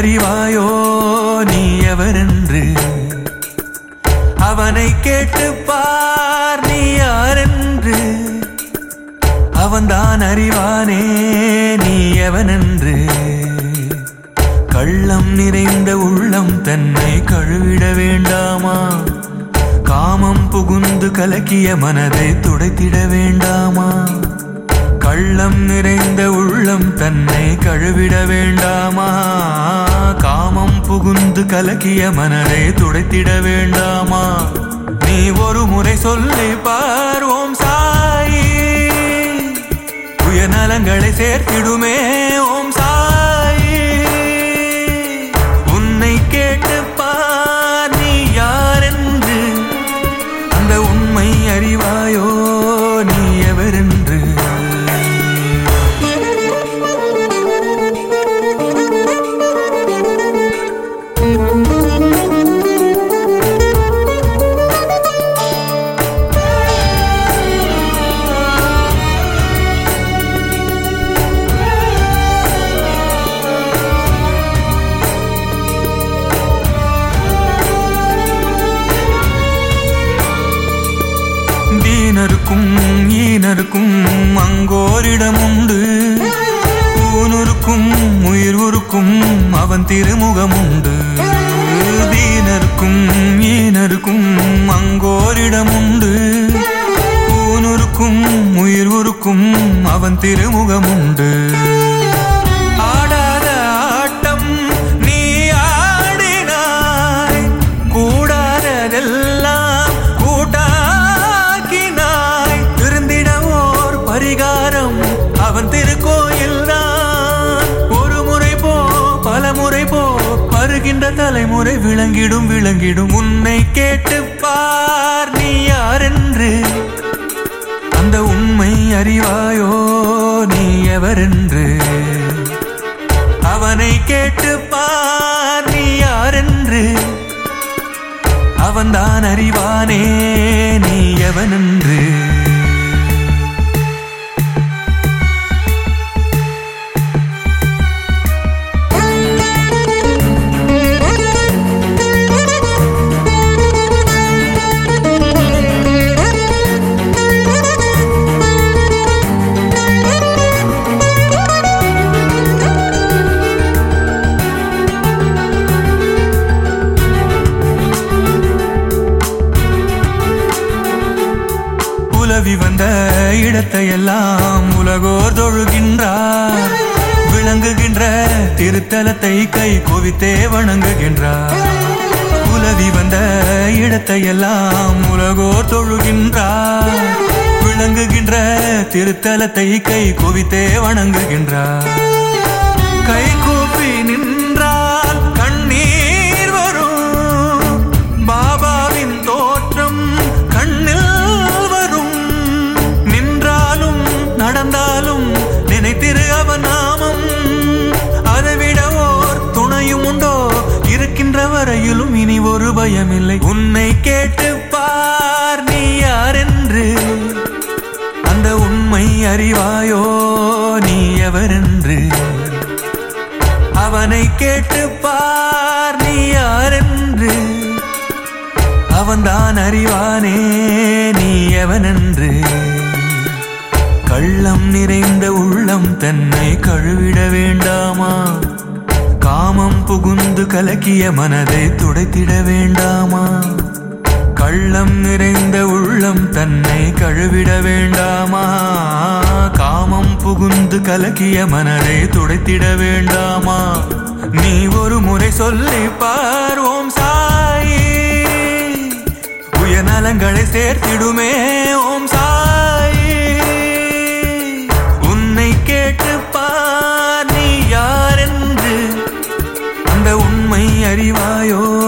அறிவாயோ நீ எவரென்று அவனை கேட்டு பார் நீ யாரென்று? அவன்தான் அறிவானே நீ எவனென்று கள்ளம் நிறைந்த உள்ளம் தன்னை கழுவிட வேண்டாமா? காமம் புகுந்து கலக்கிய மனதை துடைத்திட வேண்டாமா? கள்ளம் நிறைந்த உள்ளம் தன்னை கழுவிட வேண்டாமா? புகுந்து கலக்கிய மனதை துடைத்திட வேண்டாமா? நீ ஒரு முறை சொல்லி பார்வோம் சாயி. சுயநலங்களை சேர்த்திடுமே. ஈனருக்கும் அங்கோரிடம் உண்டு ஊனுருக்கும் உயிர் உருக்கும் அவன் திருமுகம் உண்டு தீனருக்கும் அவன் திருக்கோயில் தான். ஒரு முறை போ பல முறை போ வருகின்ற தலைமுறை விளங்கிடும் விளங்கிடும். உன்னை கேட்டு நீ யார் என்று அந்த உண்மை அறிவாயோ நீ எவரென்று? அவனை கேட்டு பார் நீ யாரென்று? அவன்தான் அறிவானே உலவி வந்த இடத்தையெல்லாம் உலகோர் தொழுகின்றார். விளங்குகின்ற திருத்தலத்தை கை குவித்தே வணங்குகின்றார். உலவி வந்த இடத்தையெல்லாம் உலகோர் தொழுகின்றார். விளங்குகின்ற திருத்தலத்தை கை குவித்தே வணங்குகின்றார். கை இருக்கின்ற இனி ஒரு பயமில்லை. உன்னை கேட்டு பார் நீ என்று அந்த உண்மை அறிவாயோ நீ எவரென்று? அவனை கேட்டு பார் நீ யாரென்று? அவன்தான் அறிவானே நீ எவனென்று? கள்ளம் நிறைந்த உள்ளம் தன்னை கழுவிட வேண்டாமா? காமம் புகுந்து கலக்கிய மனதை துடைத்திட வேண்டாமா? கள்ளம் நிறைந்த உள்ளம் தன்னை கழுவிட வேண்டாமா? காமம் புகுந்து கலக்கிய மனதை துடைத்திட வேண்டாமா? நீ ஒரு முறை சொல்லி பார்வோம் சாயி. உயநலங்களை சேர்த்திடுமே हरिवायो